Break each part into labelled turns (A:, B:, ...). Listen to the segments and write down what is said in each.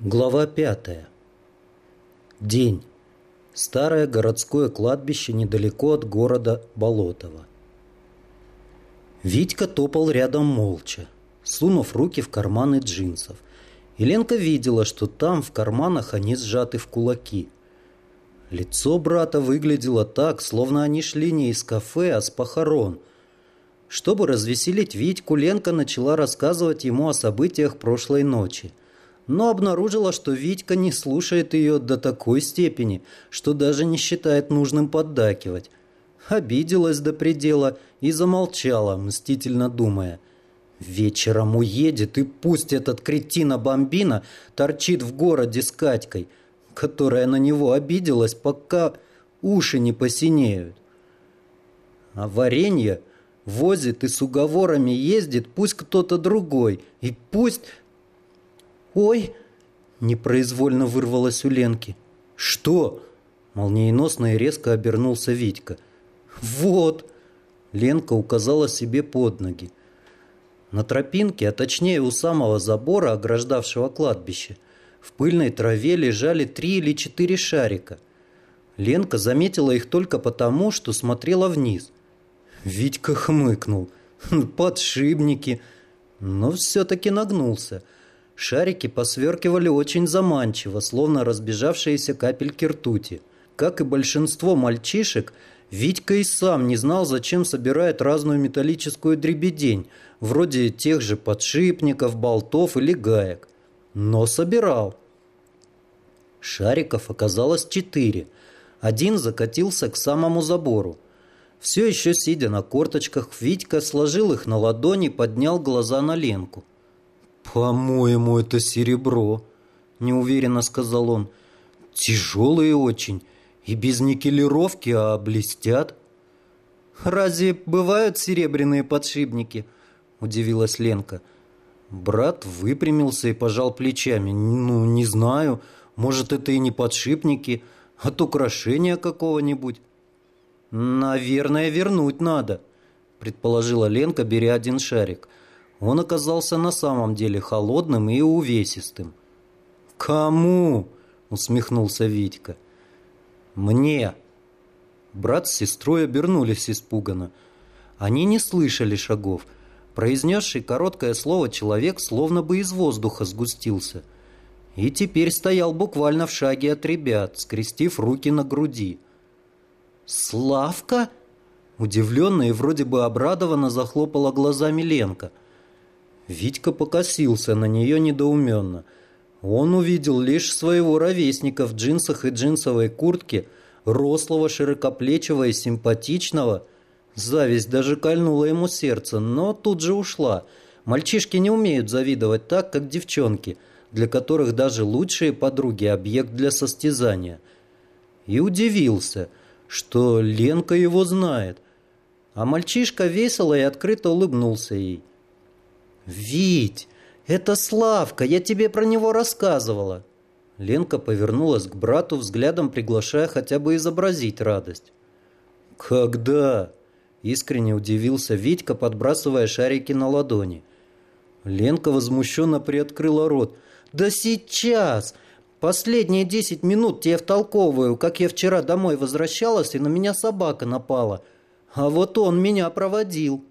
A: Глава пятая. День. Старое городское кладбище недалеко от города Болотово. Витька топал рядом молча, сунув руки в карманы джинсов. И Ленка видела, что там в карманах они сжаты в кулаки. Лицо брата выглядело так, словно они шли не из кафе, а с похорон. Чтобы развеселить Витьку, Ленка начала рассказывать ему о событиях прошлой ночи – но обнаружила, что Витька не слушает ее до такой степени, что даже не считает нужным поддакивать. Обиделась до предела и замолчала, мстительно думая. Вечером уедет, и пусть этот кретина-бомбина торчит в городе с Катькой, которая на него обиделась, пока уши не посинеют. А варенье возит и с уговорами ездит пусть кто-то другой, и пусть «Ой!» – непроизвольно вырвалось у Ленки. «Что?» – молниеносно и резко обернулся Витька. «Вот!» – Ленка указала себе под ноги. На тропинке, а точнее у самого забора, ограждавшего кладбище, в пыльной траве лежали три или четыре шарика. Ленка заметила их только потому, что смотрела вниз. Витька хмыкнул. «Подшипники!» Но все-таки нагнулся – Шарики посверкивали очень заманчиво, словно разбежавшиеся капельки ртути. Как и большинство мальчишек, Витька и сам не знал, зачем собирает разную металлическую дребедень, вроде тех же подшипников, болтов или гаек. Но собирал. Шариков оказалось четыре. Один закатился к самому забору. Все еще сидя на корточках, Витька сложил их на ладони, поднял глаза на Ленку. «По-моему, это серебро», – неуверенно сказал он. «Тяжелые очень, и без никелировки, а блестят».
B: «Разве бывают серебряные подшипники?» – удивилась Ленка.
A: Брат выпрямился и пожал плечами. «Ну, не знаю. Может, это и не подшипники, а от украшения какого-нибудь».
B: «Наверное, вернуть надо», – предположила Ленка, беря один шарик – он оказался на самом деле холодным и увесистым.
A: «Кому?» – усмехнулся Витька.
B: «Мне».
A: Брат с сестрой обернулись испуганно. Они не слышали шагов. Произнесший короткое слово человек словно бы из воздуха сгустился. И теперь стоял буквально в шаге от ребят, скрестив руки на груди.
B: «Славка?»
A: Удивленно и вроде бы обрадованно захлопала глазами Ленка – Витька покосился на нее недоуменно. Он увидел лишь своего ровесника в джинсах и джинсовой куртке, рослого, широкоплечего и симпатичного. Зависть даже кольнула ему сердце, но тут же ушла. Мальчишки не умеют завидовать так, как девчонки, для которых даже лучшие подруги – объект для состязания. И удивился, что Ленка его знает. А мальчишка весело и открыто улыбнулся ей.
B: «Вить, это Славка, я тебе про него рассказывала».
A: Ленка повернулась к брату, взглядом приглашая хотя бы изобразить радость. «Когда?» – искренне удивился Витька, подбрасывая шарики на ладони. Ленка возмущенно приоткрыла рот.
B: «Да сейчас! Последние десять минут тебе втолковываю, как я вчера домой возвращалась, и на меня собака напала. А вот он меня проводил».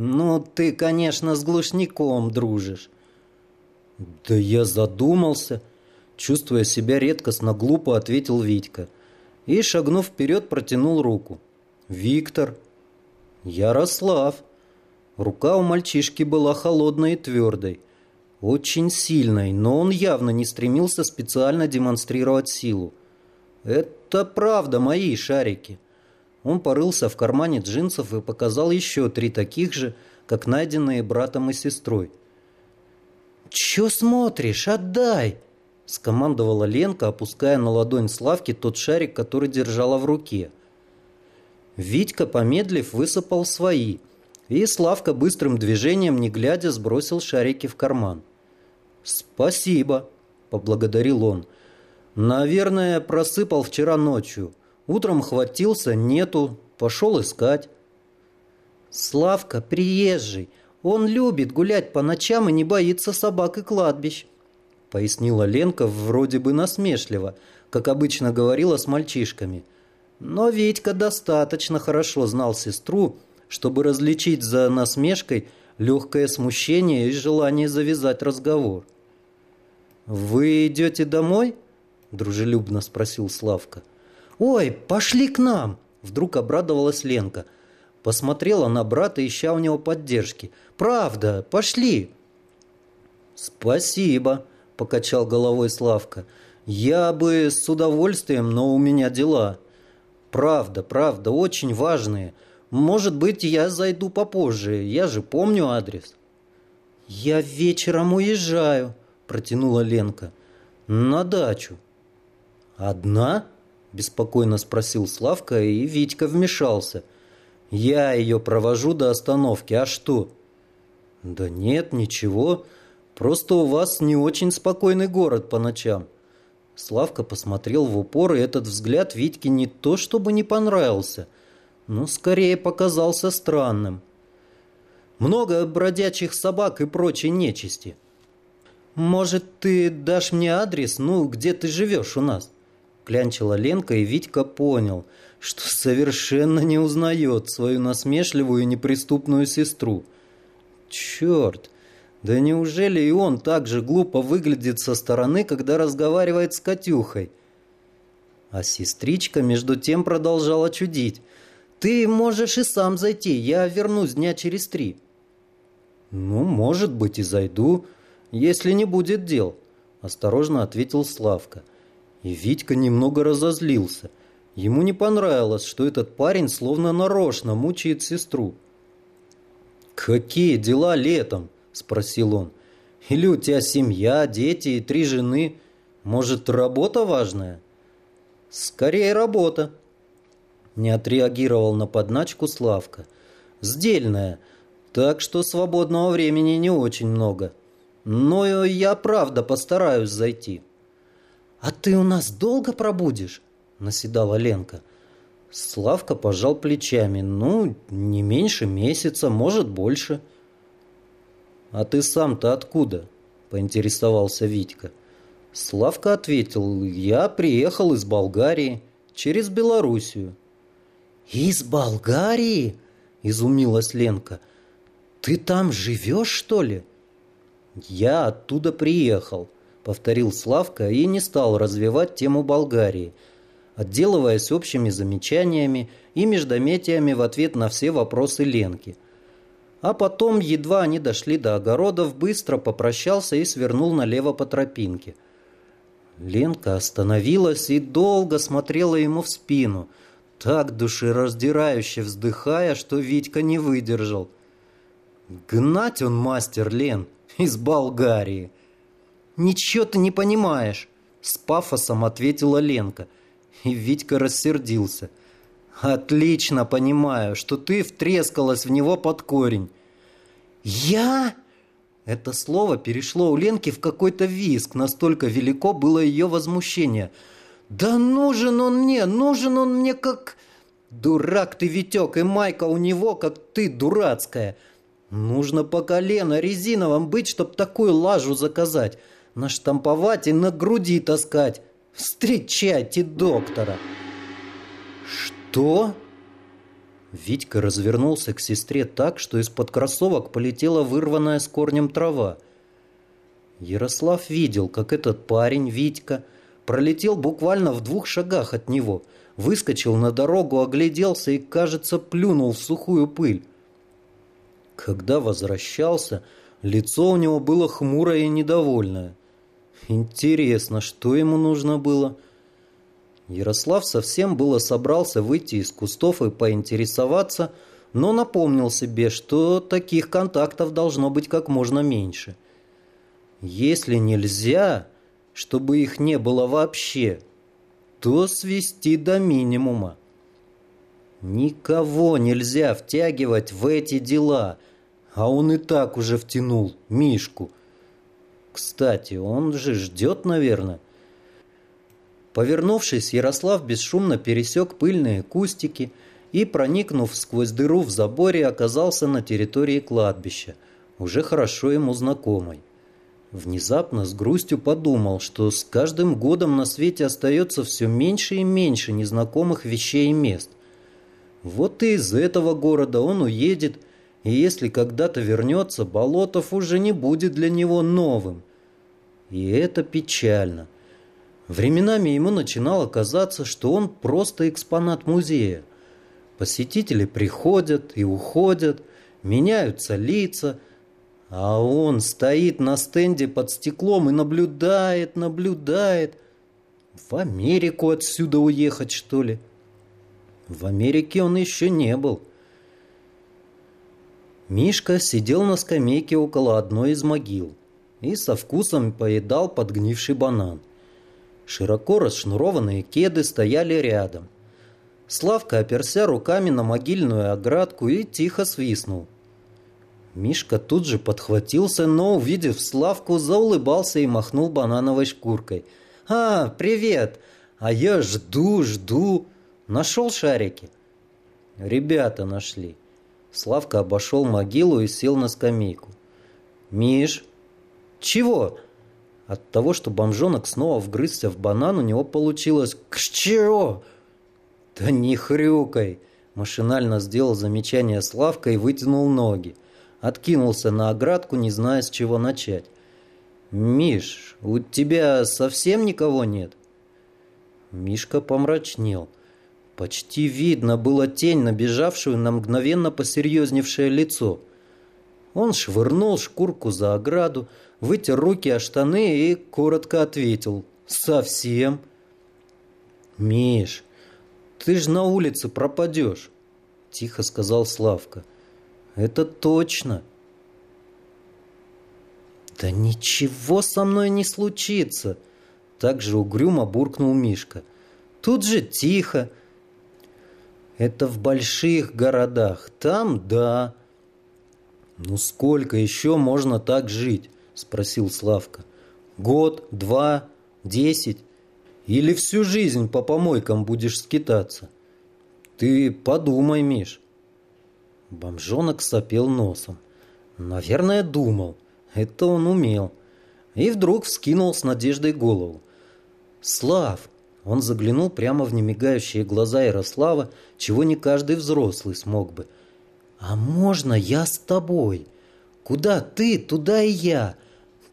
A: «Ну, ты, конечно, с глушником дружишь». «Да я задумался», чувствуя себя редкостно глупо, ответил Витька. И, шагнув вперед, протянул руку. «Виктор». «Ярослав». Рука у мальчишки была холодной и твердой. Очень сильной, но он явно не стремился специально демонстрировать силу. «Это правда мои шарики». Он порылся в кармане джинсов и показал еще три таких же, как найденные братом и сестрой.
B: «Че смотришь? Отдай!» – скомандовала Ленка, опуская на ладонь Славки тот шарик, который держала в руке.
A: Витька, помедлив, высыпал свои, и Славка быстрым движением, не глядя, сбросил шарики в карман. «Спасибо», – поблагодарил он. «Наверное, просыпал вчера ночью. Утром хватился, нету, пошел искать.
B: Славка приезжий. Он любит гулять по ночам и не боится собак и кладбищ.
A: — пояснила Ленка вроде бы насмешливо, как обычно говорила с мальчишками. Но Витька достаточно хорошо знал сестру, чтобы различить за насмешкой легкое смущение и желание завязать разговор. «Вы идете домой?» – дружелюбно спросил Славка. «Ой, пошли к нам!» – вдруг обрадовалась Ленка. Посмотрела на брата, ища у него поддержки. «Правда, пошли!» «Спасибо!» – покачал головой Славка. «Я бы с удовольствием, но у меня дела. Правда, правда, очень важные. Может быть, я зайду попозже, я же помню адрес». «Я вечером уезжаю», – протянула Ленка. «На дачу». «Одна?» – беспокойно спросил Славка, и Витька вмешался. «Я ее провожу до остановки, а что?» «Да нет, ничего. Просто у вас не очень спокойный город по ночам». Славка посмотрел в упор, и этот взгляд Витьке не то чтобы не понравился, но скорее показался странным. Много бродячих собак и прочей нечисти. «Может, ты дашь мне адрес, ну, где ты живешь у нас?» Клянчила Ленка, и Витька понял, что совершенно не узнает свою насмешливую и неприступную сестру. «Черт!» Да неужели и он так же глупо выглядит со стороны, когда разговаривает с Катюхой? А сестричка между тем продолжала чудить. «Ты можешь и сам зайти, я вернусь дня через три». «Ну, может быть, и зайду, если не будет дел», – осторожно ответил Славка. И Витька немного разозлился. Ему не понравилось, что этот парень словно нарочно мучает сестру. «Какие дела летом?» спросил он. «Или у тебя семья, дети и три жены? Может, работа важная?» «Скорее работа», — не отреагировал на подначку Славка. «Сдельная, так что свободного времени не очень много. Но я правда постараюсь зайти». «А ты у нас долго пробудешь?» — наседала Ленка. Славка пожал плечами. «Ну, не меньше месяца, может, больше». «А ты сам-то откуда?» – поинтересовался Витька. Славка ответил, «Я приехал из Болгарии, через Белоруссию». «Из Болгарии?» – изумилась Ленка. «Ты там живешь, что ли?» «Я оттуда приехал», – повторил Славка и не стал развивать тему Болгарии, отделываясь общими замечаниями и междометиями в ответ на все вопросы Ленки – а потом, едва они дошли до огородов, быстро попрощался и свернул налево по тропинке. Ленка остановилась и долго смотрела ему в спину, так душераздирающе вздыхая, что Витька не выдержал. «Гнать он мастер, Лен, из Болгарии!» «Ничего ты не понимаешь!» С пафосом ответила Ленка. И Витька рассердился – Отлично понимаю, что ты втрескалась в него под корень. Я? Это слово перешло у Ленки в какой-то визг, настолько велико было ее возмущение. Да нужен он мне, нужен он мне как... Дурак ты, Витек, и майка у него, как ты, дурацкая. Нужно по колено резиновым быть, чтоб такую лажу заказать. Наштамповать и на груди таскать. Встречайте доктора. Что? Витька развернулся к сестре так, что из-под кроссовок полетела вырванная с корнем трава. Ярослав видел, как этот парень, Витька, пролетел буквально в двух шагах от него, выскочил на дорогу, огляделся и, кажется, плюнул в сухую пыль. Когда возвращался, лицо у него было хмурое и недовольное. Интересно, что ему нужно было? — Ярослав совсем было собрался выйти из кустов и поинтересоваться, но напомнил себе, что таких контактов должно быть как можно меньше. Если нельзя, чтобы их не было вообще, то свести до минимума. Никого нельзя втягивать в эти дела, а он и так уже втянул Мишку. Кстати, он же ждет, наверное. Повернувшись, Ярослав бесшумно пересек пыльные кустики и, проникнув сквозь дыру в заборе, оказался на территории кладбища, уже хорошо ему знакомой. Внезапно с грустью подумал, что с каждым годом на свете остается все меньше и меньше незнакомых вещей и мест. Вот и из этого города он уедет, и если когда-то вернется, Болотов уже не будет для него новым. И это печально. Временами ему начинало казаться, что он просто экспонат музея. Посетители приходят и уходят, меняются лица, а он стоит на стенде под стеклом и наблюдает, наблюдает. В Америку отсюда уехать, что ли? В Америке он еще не был. Мишка сидел на скамейке около одной из могил и со вкусом поедал подгнивший банан. Широко расшнурованные кеды стояли рядом. Славка оперся руками на могильную оградку и тихо свистнул. Мишка тут же подхватился, но, увидев Славку, заулыбался и махнул банановой шкуркой. «А, привет! А я жду, жду!» Нашел шарики? Ребята нашли. Славка обошел могилу и сел на скамейку. «Миш!» «Чего?» От того, что бомжонок снова вгрызся в банан, у него получилось «К чего?» «Да не хрюкай!» Машинально сделал замечание Славка и вытянул ноги. Откинулся на оградку, не зная, с чего начать. «Миш, у тебя совсем никого нет?» Мишка помрачнел. Почти видно было тень, набежавшую на мгновенно посерьезневшее лицо. Он швырнул шкурку за ограду, вытер руки о штаны и коротко ответил «Совсем». «Миш, ты ж на улице пропадешь», — тихо сказал Славка. «Это точно». «Да ничего со мной не случится», — так же угрюмо буркнул Мишка. «Тут же тихо, это в больших городах. Там да. Ну сколько еще можно так жить? Спросил Славка. Год, два, десять? Или всю жизнь по помойкам будешь скитаться? Ты подумай, Миш. Бомжонок сопел носом. Наверное, думал. Это он умел. И вдруг вскинул с надеждой голову. «Слав, он заглянул прямо в немигающие глаза Ярослава, чего не каждый взрослый смог бы. «А можно я с тобой? Куда ты, туда и я.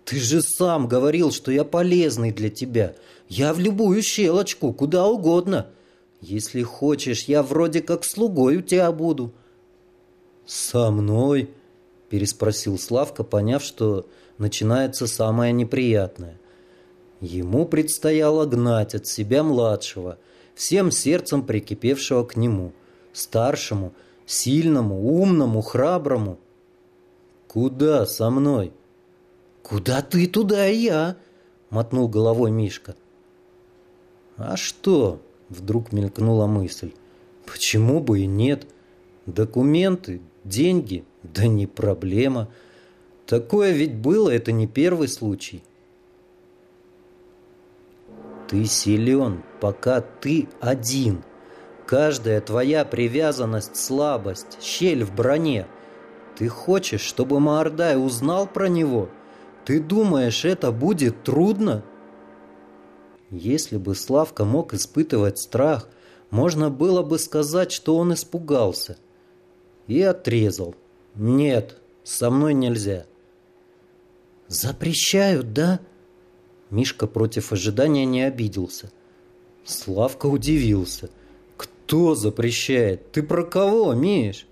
A: Ты же сам говорил, что я полезный для тебя. Я в любую щелочку, куда угодно. Если хочешь, я вроде как слугой у тебя буду». «Со мной?» – переспросил Славка, поняв, что начинается самое неприятное. Ему предстояло гнать от себя младшего, всем сердцем прикипевшего к нему, старшему, сильному, умному, храброму. «Куда со мной?» «Куда ты, туда и я», — мотнул головой Мишка. «А что?» — вдруг мелькнула мысль. «Почему бы и нет? Документы, деньги, да не проблема. Такое ведь было, это не первый случай». Ты силен, пока ты один. Каждая твоя привязанность – слабость, щель в броне. Ты хочешь, чтобы Маордай узнал про него? Ты думаешь, это будет трудно? Если бы Славка мог испытывать страх, можно было бы сказать, что он испугался. И отрезал. Нет, со мной нельзя. «Запрещают, да?» Мишка против ожидания не обиделся. Славка удивился. «Кто запрещает? Ты про кого, Миш?»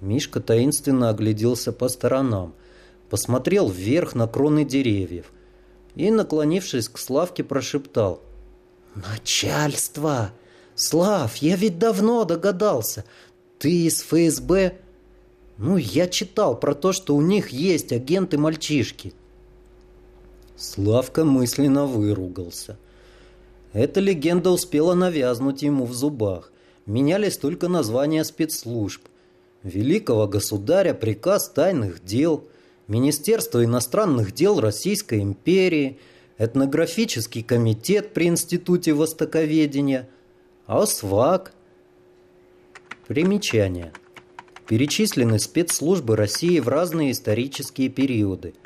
A: Мишка таинственно огляделся по сторонам, посмотрел вверх на кроны деревьев и, наклонившись к Славке, прошептал. «Начальство! Слав, я ведь давно догадался. Ты из ФСБ?» «Ну, я читал про то, что у них есть агенты-мальчишки». Славка мысленно выругался. Эта легенда успела навязнуть ему в зубах. Менялись только названия спецслужб. Великого государя приказ тайных дел, Министерство иностранных дел Российской империи, Этнографический комитет при Институте Востоковедения, ОСВАК. Примечание. Перечислены спецслужбы России в разные исторические периоды –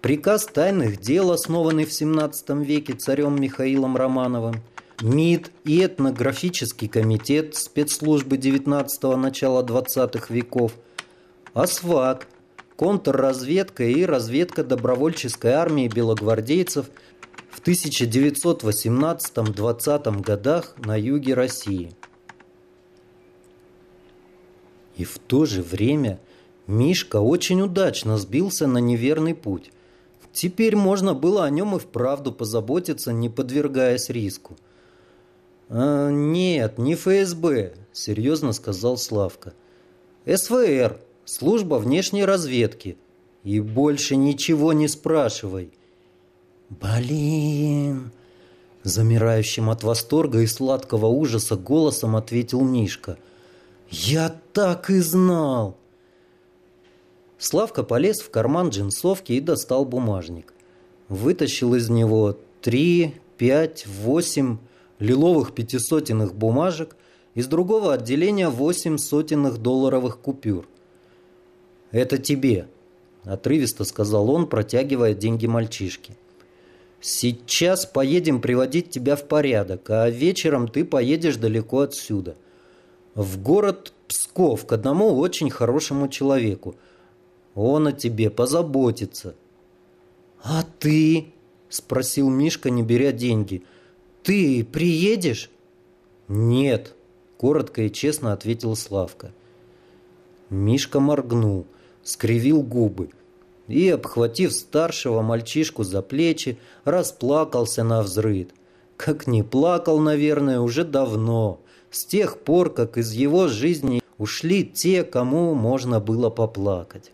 A: приказ тайных дел, основанный в XVII веке царем Михаилом Романовым, МИД и этнографический комитет спецслужбы XIX начала XX веков, АСФАК, контрразведка и разведка добровольческой армии белогвардейцев в 1918-20 годах на юге России. И в то же время Мишка очень удачно сбился на неверный путь. Теперь можно было о нем и вправду позаботиться, не подвергаясь риску. «А, «Нет, не ФСБ», — серьезно сказал Славка. «СВР, служба внешней разведки. И больше ничего не спрашивай». «Блин!» Замирающим от восторга и сладкого ужаса голосом ответил Мишка. «Я так и знал!» Славка полез в карман джинсовки и достал бумажник. Вытащил из него три, пять, восемь лиловых пятисотенных бумажек, из другого отделения восемь сотенных долларовых купюр. «Это тебе», – отрывисто сказал он, протягивая деньги мальчишке. «Сейчас поедем приводить тебя в порядок, а вечером ты поедешь далеко отсюда. В город Псков к одному очень хорошему человеку. Он о тебе позаботится». «А ты?» – спросил Мишка, не беря деньги – «Ты приедешь?» «Нет», — коротко и честно ответил Славка. Мишка моргнул, скривил губы и, обхватив старшего мальчишку за плечи, расплакался на взрыд. Как не плакал, наверное, уже давно, с тех пор, как из его жизни ушли те, кому можно было поплакать.